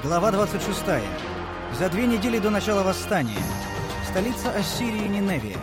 Глава 26. За две недели до начала восстания. Столица Ассирии Ниневия.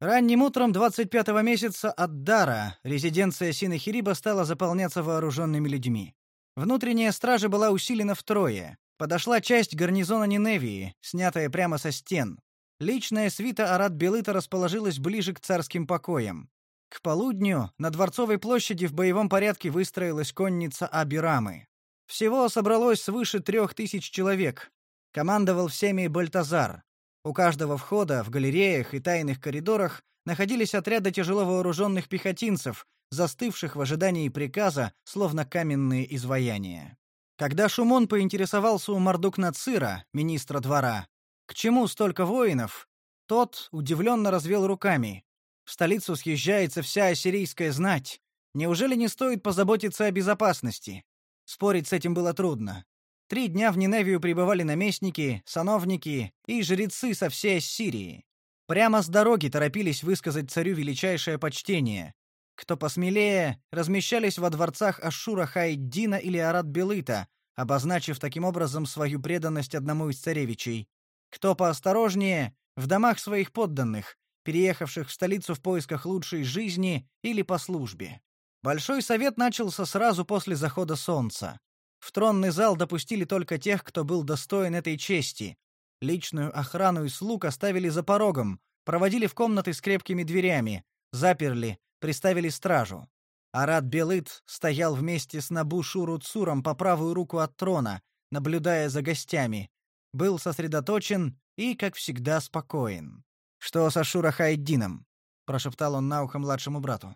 Ранним утром 25-го месяца Аддара резиденция Синахириба стала заполняться вооруженными людьми. Внутренняя стража была усилена втрое. Подошла часть гарнизона Ниневии, снятая прямо со стен. Личная свита Арат-Белыта расположилась ближе к царским покоям. К полудню на Дворцовой площади в боевом порядке выстроилась конница Абирамы. Всего собралось свыше трех тысяч человек. Командовал всеми Бальтазар. У каждого входа в галереях и тайных коридорах находились отряды тяжело вооруженных пехотинцев, застывших в ожидании приказа, словно каменные изваяния. Когда Шумон поинтересовался у Мардук-Нацира, министра двора, к чему столько воинов, тот удивленно развел руками. В столицу съезжается вся ассирийская знать. Неужели не стоит позаботиться о безопасности? Спорить с этим было трудно. Три дня в Ниневию прибывали наместники, сановники и жрецы со всей Ассирии. Прямо с дороги торопились высказать царю величайшее почтение. Кто посмелее, размещались во дворцах Ашура Хайддина или Арат-Белыта, обозначив таким образом свою преданность одному из царевичей. Кто поосторожнее, в домах своих подданных, переехавших в столицу в поисках лучшей жизни или по службе. Большой совет начался сразу после захода солнца. В тронный зал допустили только тех, кто был достоин этой чести. Личную охрану и слуг оставили за порогом, проводили в комнаты с крепкими дверями, заперли, приставили стражу. Арат Белыт стоял вместе с Набу-Шуру Цуром по правую руку от трона, наблюдая за гостями. Был сосредоточен и, как всегда, спокоен. «Что с Ашура Хайдином?» — прошептал он на ухо младшему брату.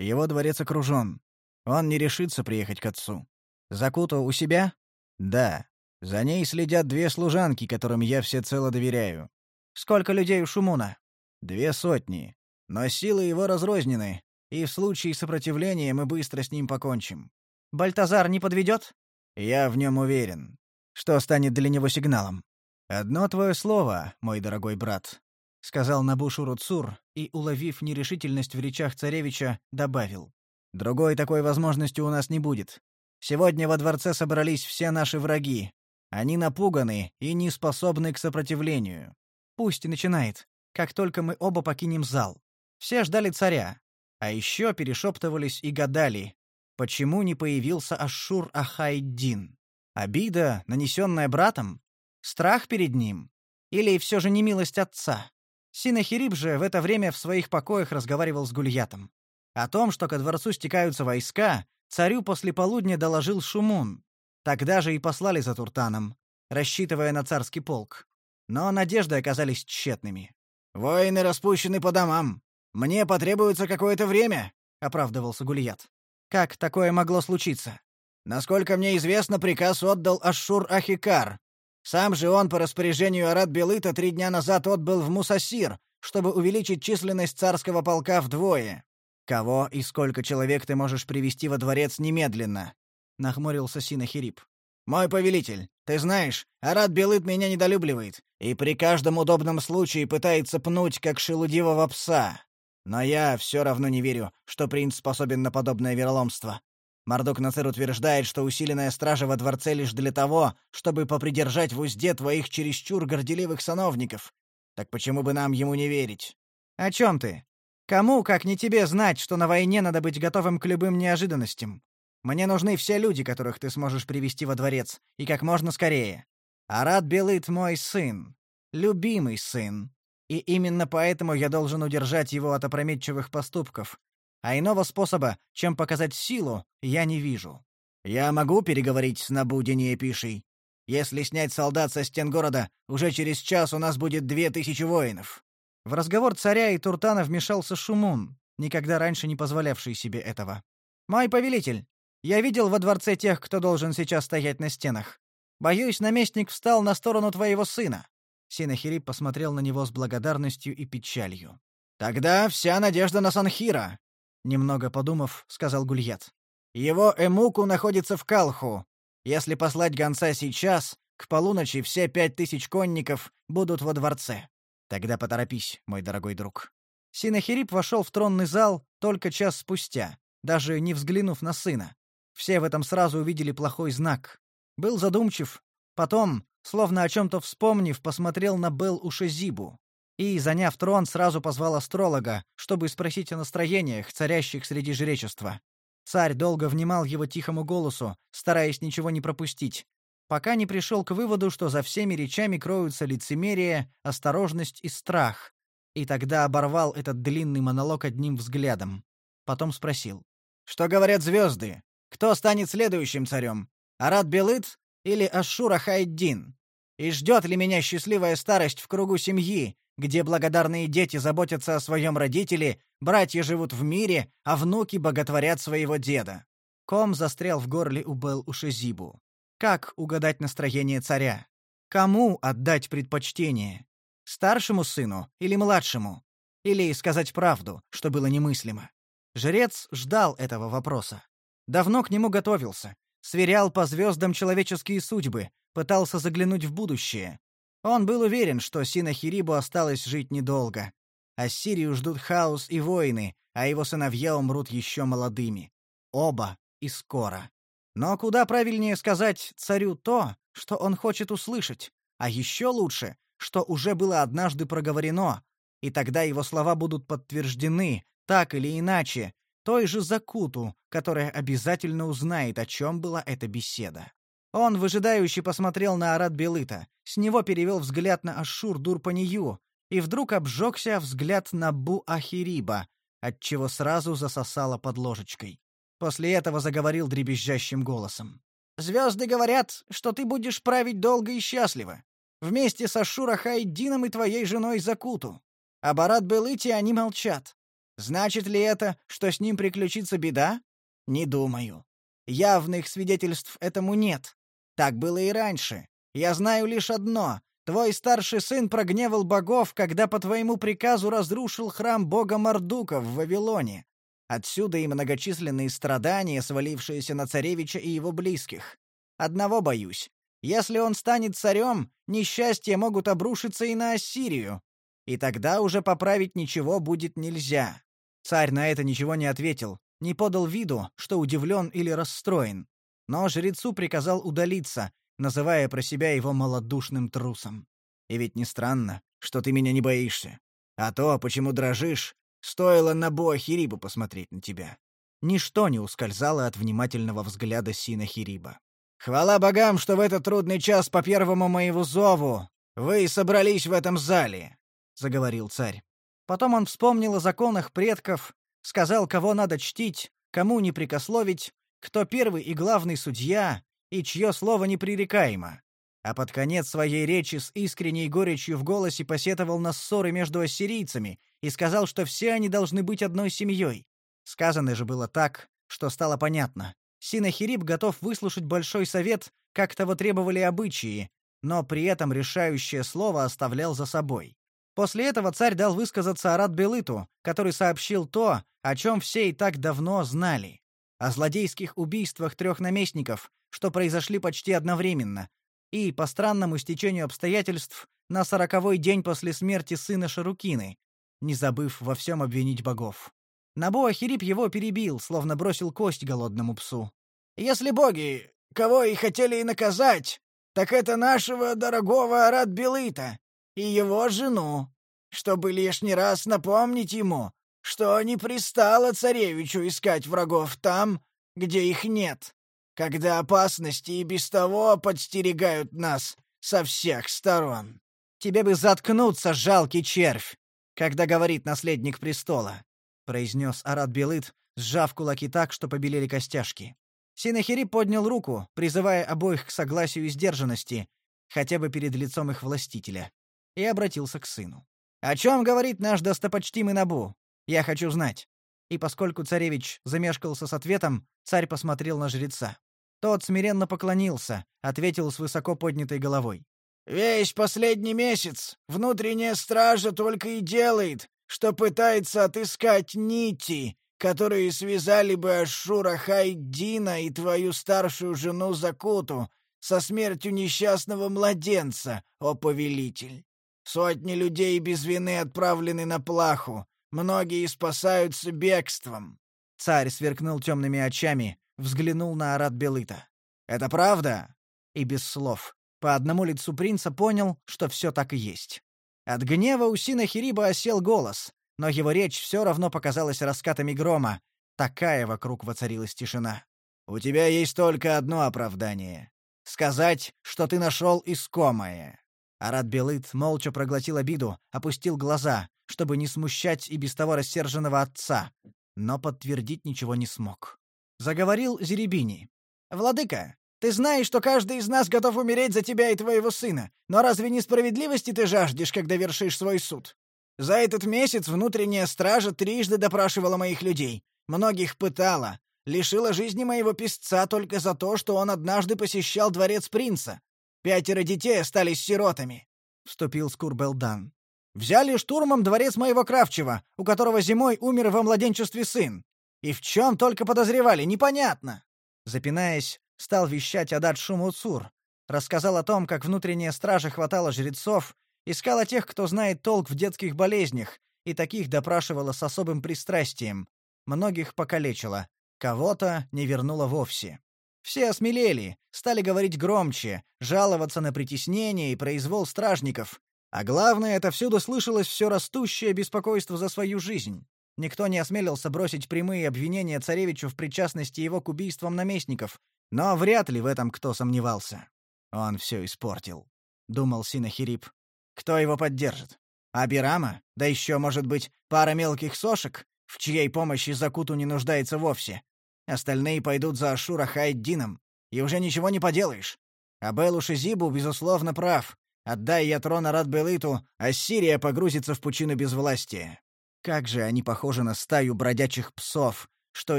Его дворец окружен. Он не решится приехать к отцу. Закуто у себя? Да. За ней следят две служанки, которым я всецело доверяю. Сколько людей у Шумуна? Две сотни. Но силы его разрознены, и в случае сопротивления мы быстро с ним покончим. Бальтазар не подведет? Я в нем уверен. Что станет для него сигналом? Одно твое слово, мой дорогой брат, — сказал Набушуру Цур и, уловив нерешительность в речах царевича, добавил. «Другой такой возможности у нас не будет. Сегодня во дворце собрались все наши враги. Они напуганы и не способны к сопротивлению. Пусть начинает, как только мы оба покинем зал. Все ждали царя. А еще перешептывались и гадали, почему не появился Ашур Ахайдин. Обида, нанесенная братом? Страх перед ним? Или все же немилость отца? Синахириб же в это время в своих покоях разговаривал с Гульятом. О том, что ко дворцу стекаются войска, царю после полудня доложил Шумун. Тогда же и послали за Туртаном, рассчитывая на царский полк. Но надежды оказались тщетными. «Воины распущены по домам. Мне потребуется какое-то время», — оправдывался Гульят. «Как такое могло случиться?» «Насколько мне известно, приказ отдал Ашшур Ахикар, сам же он по распоряжению Арат-Белыта три дня назад отбыл в Мусасир, чтобы увеличить численность царского полка вдвое. Кого и сколько человек ты можешь привести во дворец немедленно? нахмурился Синахирип. Мой повелитель, ты знаешь, Арат-Белыт меня недолюбливает и при каждом удобном случае пытается пнуть как шелудивого пса. Но я все равно не верю, что принц способен на подобное вероломство. Мардук Нацир утверждает, что усиленная стража во дворце лишь для того, чтобы попридержать в узде твоих чересчур горделивых сановников. Так почему бы нам ему не верить? О чем ты? Кому, как не тебе, знать, что на войне надо быть готовым к любым неожиданностям? Мне нужны все люди, которых ты сможешь привести во дворец, и как можно скорее. Арат Белыт мой сын, любимый сын, и именно поэтому я должен удержать его от опрометчивых поступков, а иного способа, чем показать силу, я не вижу. Я могу переговорить с Набудине Пишей. Если снять солдат со стен города, уже через час у нас будет две тысячи воинов». В разговор царя и Туртана вмешался Шумун, никогда раньше не позволявший себе этого. «Мой повелитель, я видел во дворце тех, кто должен сейчас стоять на стенах. Боюсь, наместник встал на сторону твоего сына». Синахирип посмотрел на него с благодарностью и печалью. «Тогда вся надежда на Санхира. Немного подумав, сказал Гульят. Его эмуку находится в Калху. Если послать гонца сейчас, к полуночи все пять тысяч конников будут во дворце. Тогда поторопись, мой дорогой друг. Синахирип вошел в тронный зал только час спустя, даже не взглянув на сына. Все в этом сразу увидели плохой знак. Был задумчив, потом, словно о чем-то вспомнив, посмотрел на Бел-Ушезибу и, заняв трон, сразу позвал астролога, чтобы спросить о настроениях, царящих среди жречества. Царь долго внимал его тихому голосу, стараясь ничего не пропустить, пока не пришел к выводу, что за всеми речами кроются лицемерие, осторожность и страх, и тогда оборвал этот длинный монолог одним взглядом. Потом спросил. «Что говорят звезды? Кто станет следующим царем? Арат Белыт или Ашура Хайддин? И ждет ли меня счастливая старость в кругу семьи, где благодарные дети заботятся о своем родителе, братья живут в мире, а внуки боготворят своего деда?» Ком застрял в горле у Бел-Ушезибу. Как угадать настроение царя? Кому отдать предпочтение? Старшему сыну или младшему? Или сказать правду, что было немыслимо? Жрец ждал этого вопроса. Давно к нему готовился, сверял по звездам человеческие судьбы, пытался заглянуть в будущее. Он был уверен, что Синахирибу осталось жить недолго. Ассирию ждут хаос и войны, а его сыновья умрут еще молодыми. Оба и скоро. Но куда правильнее сказать царю то, что он хочет услышать, а еще лучше, что уже было однажды проговорено, и тогда его слова будут подтверждены, так или иначе, той же Закуту, которая обязательно узнает, о чем была эта беседа. Он выжидающе посмотрел на Арат Белыта, с него перевел взгляд на Ашур Дурпанию, и вдруг обжегся взгляд на Бу-Ахириба, отчего сразу засосало под ложечкой. После этого заговорил дребезжащим голосом. «Звезды говорят, что ты будешь править долго и счастливо. Вместе со Шура Хайдином и твоей женой Закуту. А Барат Белыти они молчат. Значит ли это, что с ним приключится беда? Не думаю. Явных свидетельств этому нет. Так было и раньше. Я знаю лишь одно. Твой старший сын прогневал богов, когда по твоему приказу разрушил храм бога Мардука в Вавилоне. Отсюда и многочисленные страдания, свалившиеся на царевича и его близких. Одного боюсь. Если он станет царем, несчастья могут обрушиться и на Ассирию. И тогда уже поправить ничего будет нельзя. Царь на это ничего не ответил, не подал виду, что удивлен или расстроен. Но жрецу приказал удалиться, называя про себя его малодушным трусом. И ведь не странно, что ты меня не боишься. А то, почему дрожишь, Стоило на Боахирибу посмотреть на тебя. Ничто не ускользало от внимательного взгляда Сина Хириба. «Хвала богам, что в этот трудный час по первому моему зову вы собрались в этом зале», — заговорил царь. Потом он вспомнил о законах предков, сказал, кого надо чтить, кому не прикословить, кто первый и главный судья, и чье слово непререкаемо а под конец своей речи с искренней горечью в голосе посетовал на ссоры между ассирийцами и сказал, что все они должны быть одной семьей. Сказано же было так, что стало понятно. Синахирип готов выслушать большой совет, как того требовали обычаи, но при этом решающее слово оставлял за собой. После этого царь дал высказаться Арат Белыту, который сообщил то, о чем все и так давно знали. О злодейских убийствах трех наместников, что произошли почти одновременно, и, по странному стечению обстоятельств, на сороковой день после смерти сына Шарукины, не забыв во всем обвинить богов. Набоа Хирип его перебил, словно бросил кость голодному псу. «Если боги, кого и хотели и наказать, так это нашего дорогого Арат Белыта и его жену, чтобы лишний раз напомнить ему, что не пристало царевичу искать врагов там, где их нет когда опасности и без того подстерегают нас со всех сторон. Тебе бы заткнуться, жалкий червь, когда говорит наследник престола, произнес Арат Белыт, сжав кулаки так, что побелели костяшки. Синахири поднял руку, призывая обоих к согласию и сдержанности, хотя бы перед лицом их властителя, и обратился к сыну. «О чем говорит наш достопочтимый Набу? Я хочу знать». И поскольку царевич замешкался с ответом, царь посмотрел на жреца. Тот смиренно поклонился, ответил с высоко поднятой головой. «Весь последний месяц внутренняя стража только и делает, что пытается отыскать нити, которые связали бы Ашура Хайдина и твою старшую жену Закуту со смертью несчастного младенца, о повелитель. Сотни людей без вины отправлены на плаху, многие спасаются бегством». Царь сверкнул темными очами, взглянул на Арат Белыта. «Это правда?» И без слов. По одному лицу принца понял, что все так и есть. От гнева у Сина Хириба осел голос, но его речь все равно показалась раскатами грома. Такая вокруг воцарилась тишина. «У тебя есть только одно оправдание. Сказать, что ты нашел искомое». Арат Белыт молча проглотил обиду, опустил глаза, чтобы не смущать и без того рассерженного отца, но подтвердить ничего не смог. Заговорил Зеребини. «Владыка, ты знаешь, что каждый из нас готов умереть за тебя и твоего сына, но разве не справедливости ты жаждешь, когда вершишь свой суд? За этот месяц внутренняя стража трижды допрашивала моих людей, многих пытала, лишила жизни моего писца только за то, что он однажды посещал дворец принца. Пятеро детей остались сиротами», — вступил Скурбелдан. Взяли штурмом дворец моего Кравчева, у которого зимой умер во младенчестве сын. И в чем только подозревали, непонятно. Запинаясь, стал вещать Адат Шумуцур. Рассказал о том, как внутренняя стража хватала жрецов, искала тех, кто знает толк в детских болезнях, и таких допрашивала с особым пристрастием. Многих покалечила, кого-то не вернула вовсе. Все осмелели, стали говорить громче, жаловаться на притеснение и произвол стражников, а главное, это всюду слышалось все растущее беспокойство за свою жизнь. Никто не осмелился бросить прямые обвинения царевичу в причастности его к убийствам наместников, но вряд ли в этом кто сомневался. Он все испортил, думал Синахирип. Кто его поддержит? Абирама? Да еще, может быть, пара мелких сошек, в чьей помощи Закуту не нуждается вовсе. Остальные пойдут за Ашура Хайддином, и уже ничего не поделаешь. А Белуш Зибу, безусловно, прав. Отдай я трон Арат-Белыту, Ассирия погрузится в пучину безвластия. Как же они похожи на стаю бродячих псов, что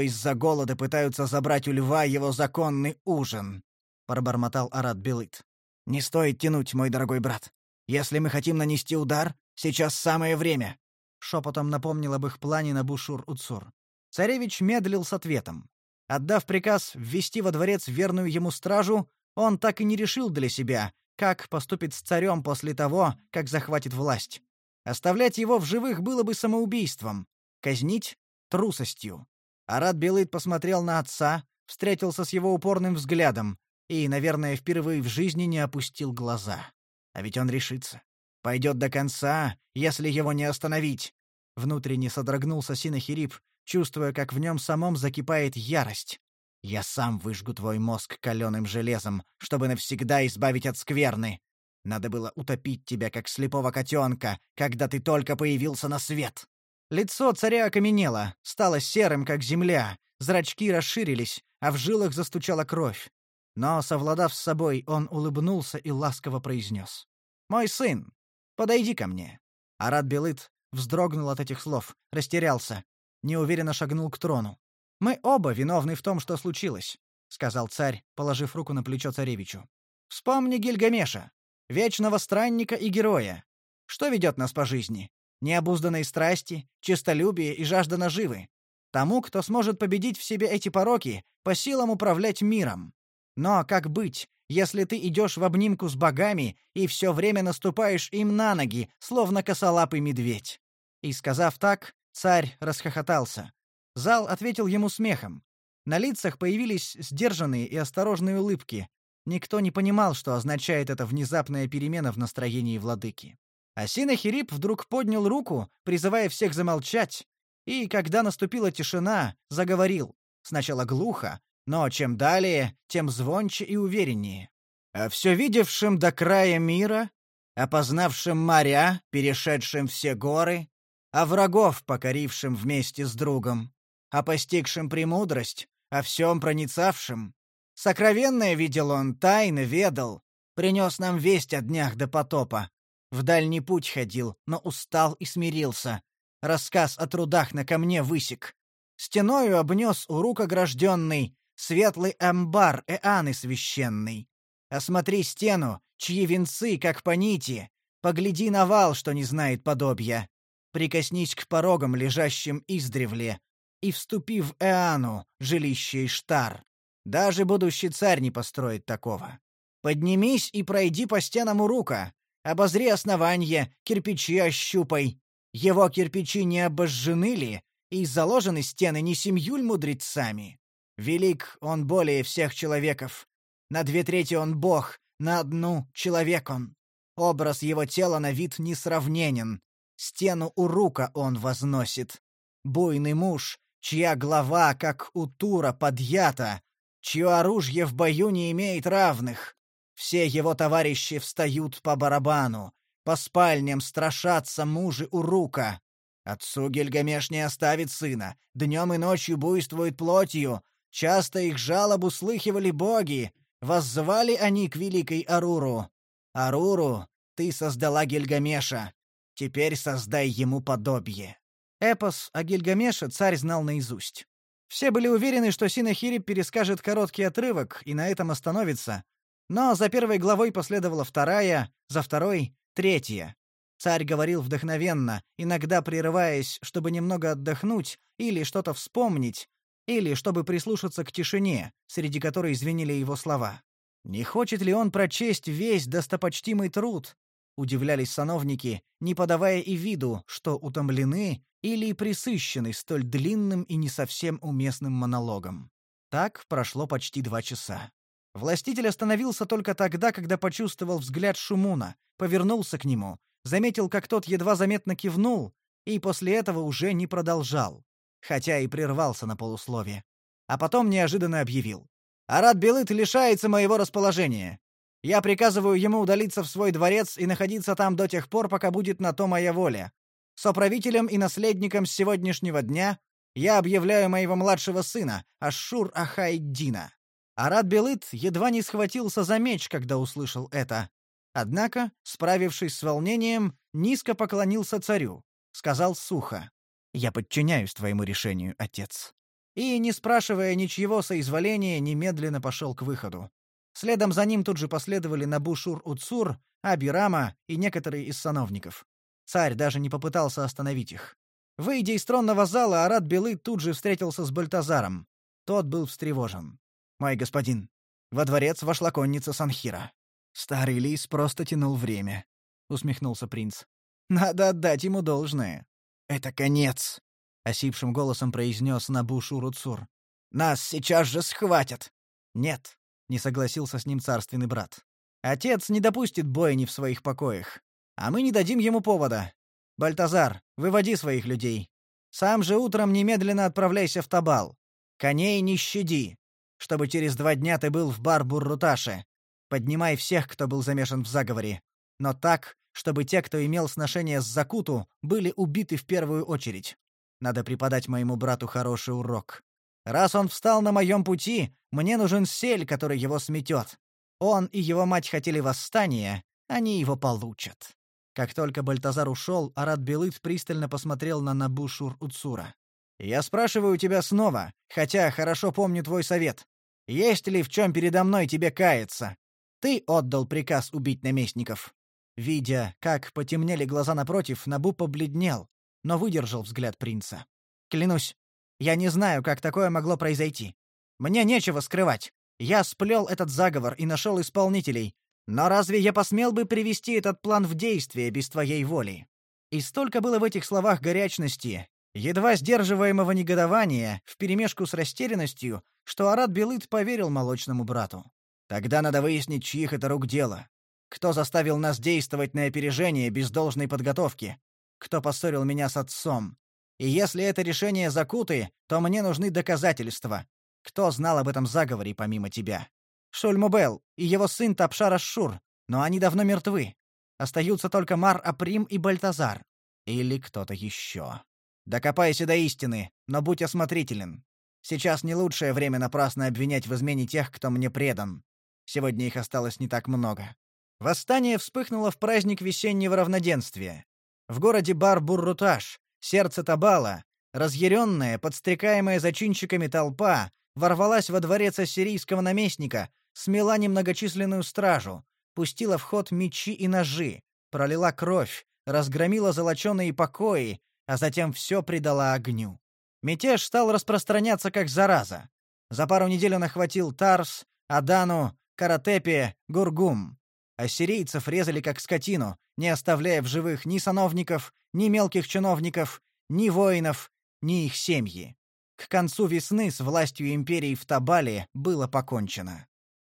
из-за голода пытаются забрать у льва его законный ужин, пробормотал Арат-Белыт. Не стоит тянуть, мой дорогой брат. Если мы хотим нанести удар, сейчас самое время, шепотом напомнил об их плане на Бушур-Уцур. Царевич медлил с ответом. Отдав приказ ввести во дворец верную ему стражу, он так и не решил для себя, как поступит с царем после того, как захватит власть. Оставлять его в живых было бы самоубийством, казнить — трусостью. Арат Белыт посмотрел на отца, встретился с его упорным взглядом и, наверное, впервые в жизни не опустил глаза. А ведь он решится. Пойдет до конца, если его не остановить. Внутренне содрогнулся Синахирип, чувствуя, как в нем самом закипает ярость. Я сам выжгу твой мозг каленым железом, чтобы навсегда избавить от скверны. Надо было утопить тебя, как слепого котенка, когда ты только появился на свет». Лицо царя окаменело, стало серым, как земля, зрачки расширились, а в жилах застучала кровь. Но, совладав с собой, он улыбнулся и ласково произнес. «Мой сын, подойди ко мне». Арат Белыт вздрогнул от этих слов, растерялся, неуверенно шагнул к трону. Мы оба виновны в том, что случилось, сказал царь, положив руку на плечо царевичу. Вспомни Гильгамеша, вечного странника и героя. Что ведет нас по жизни? Необузданные страсти, честолюбие и жажда наживы. Тому, кто сможет победить в себе эти пороки, по силам управлять миром. Но как быть, если ты идешь в обнимку с богами и все время наступаешь им на ноги, словно косолапый медведь?» И сказав так, царь расхохотался. Зал ответил ему смехом. На лицах появились сдержанные и осторожные улыбки. Никто не понимал, что означает эта внезапная перемена в настроении владыки. Асина Хирип вдруг поднял руку, призывая всех замолчать, и, когда наступила тишина, заговорил. Сначала глухо, но чем далее, тем звонче и увереннее. «О все видевшим до края мира, опознавшим моря, перешедшим все горы, о врагов, покорившим вместе с другом, о постигшем премудрость, о всем проницавшем. Сокровенное видел он, тайны ведал, принес нам весть о днях до потопа. В дальний путь ходил, но устал и смирился. Рассказ о трудах на камне высек. Стеною обнес у рук огражденный светлый амбар Эаны священный. Осмотри стену, чьи венцы, как по нити, погляди на вал, что не знает подобия. Прикоснись к порогам, лежащим издревле, и вступи в Эану, жилище Иштар. Даже будущий царь не построит такого. Поднимись и пройди по стенам Урука, обозри основание, кирпичи ощупай. Его кирпичи не обожжены ли, и заложены стены не семью мудрецами? Велик он более всех человеков. На две трети он бог, на одну — человек он. Образ его тела на вид несравненен. Стену у рука он возносит. Буйный муж, чья глава, как у Тура, подъята, чье оружие в бою не имеет равных. Все его товарищи встают по барабану, по спальням страшатся мужи у рука. Отцу Гильгамеш не оставит сына, днем и ночью буйствует плотью, часто их жалобу слыхивали боги, воззвали они к великой Аруру. Аруру, ты создала Гильгамеша, теперь создай ему подобие. Эпос о Гильгамеше царь знал наизусть. Все были уверены, что Синахирип перескажет короткий отрывок и на этом остановится. Но за первой главой последовала вторая, за второй — третья. Царь говорил вдохновенно, иногда прерываясь, чтобы немного отдохнуть или что-то вспомнить, или чтобы прислушаться к тишине, среди которой звенели его слова. Не хочет ли он прочесть весь достопочтимый труд? Удивлялись сановники, не подавая и виду, что утомлены или присыщены столь длинным и не совсем уместным монологом. Так прошло почти два часа. Властитель остановился только тогда, когда почувствовал взгляд Шумуна, повернулся к нему, заметил, как тот едва заметно кивнул, и после этого уже не продолжал, хотя и прервался на полуслове. А потом неожиданно объявил. Арат Белыт лишается моего расположения. Я приказываю ему удалиться в свой дворец и находиться там до тех пор, пока будет на то моя воля. Соправителем и наследником с сегодняшнего дня я объявляю моего младшего сына, Ашур Ахайдина. Арат Белыт едва не схватился за меч, когда услышал это. Однако, справившись с волнением, низко поклонился царю, сказал сухо: "Я подчиняюсь твоему решению, отец" и, не спрашивая ничьего соизволения, немедленно пошел к выходу. Следом за ним тут же последовали Набушур-Уцур, Абирама и некоторые из сановников. Царь даже не попытался остановить их. Выйдя из тронного зала, Арат Белы тут же встретился с Бальтазаром. Тот был встревожен. «Мой господин, во дворец вошла конница Санхира». «Старый лис просто тянул время», — усмехнулся принц. «Надо отдать ему должное». «Это конец», — осипшим голосом произнес Набушу Руцур. «Нас сейчас же схватят!» «Нет», — не согласился с ним царственный брат. «Отец не допустит бойни в своих покоях, а мы не дадим ему повода. Бальтазар, выводи своих людей. Сам же утром немедленно отправляйся в Табал. Коней не щади, чтобы через два дня ты был в Бар-Бурруташе. Поднимай всех, кто был замешан в заговоре. Но так, чтобы те, кто имел сношение с Закуту, были убиты в первую очередь. Надо преподать моему брату хороший урок. Раз он встал на моем пути, мне нужен сель, который его сметет. Он и его мать хотели восстания, они его получат. Как только Бальтазар ушел, Арат Белыт пристально посмотрел на Набушур Уцура. «Я спрашиваю тебя снова, хотя хорошо помню твой совет. Есть ли в чем передо мной тебе каяться? Ты отдал приказ убить наместников». Видя, как потемнели глаза напротив, Набу побледнел, но выдержал взгляд принца. Клянусь, я не знаю, как такое могло произойти. Мне нечего скрывать. Я сплел этот заговор и нашел исполнителей. Но разве я посмел бы привести этот план в действие без твоей воли? И столько было в этих словах горячности, едва сдерживаемого негодования, вперемешку с растерянностью, что Арат Белыт поверил молочному брату. Тогда надо выяснить, чьих это рук дело. Кто заставил нас действовать на опережение без должной подготовки? кто поссорил меня с отцом. И если это решение Закуты, то мне нужны доказательства. Кто знал об этом заговоре помимо тебя? Шульмубел и его сын Тапшар Ашшур, но они давно мертвы. Остаются только Мар Априм и Бальтазар. Или кто-то еще. Докопайся до истины, но будь осмотрителен. Сейчас не лучшее время напрасно обвинять в измене тех, кто мне предан. Сегодня их осталось не так много. Восстание вспыхнуло в праздник весеннего равноденствия. В городе Бар-Бурруташ, сердце Табала, разъяренная, подстрекаемая зачинщиками толпа, ворвалась во дворец ассирийского наместника, смела немногочисленную стражу, пустила в ход мечи и ножи, пролила кровь, разгромила золоченые покои, а затем все предала огню. Мятеж стал распространяться как зараза. За пару недель он охватил Тарс, Адану, Каратепе, Гургум. Ассирийцев резали как скотину, не оставляя в живых ни сановников, ни мелких чиновников, ни воинов, ни их семьи. К концу весны с властью империи в Табале было покончено.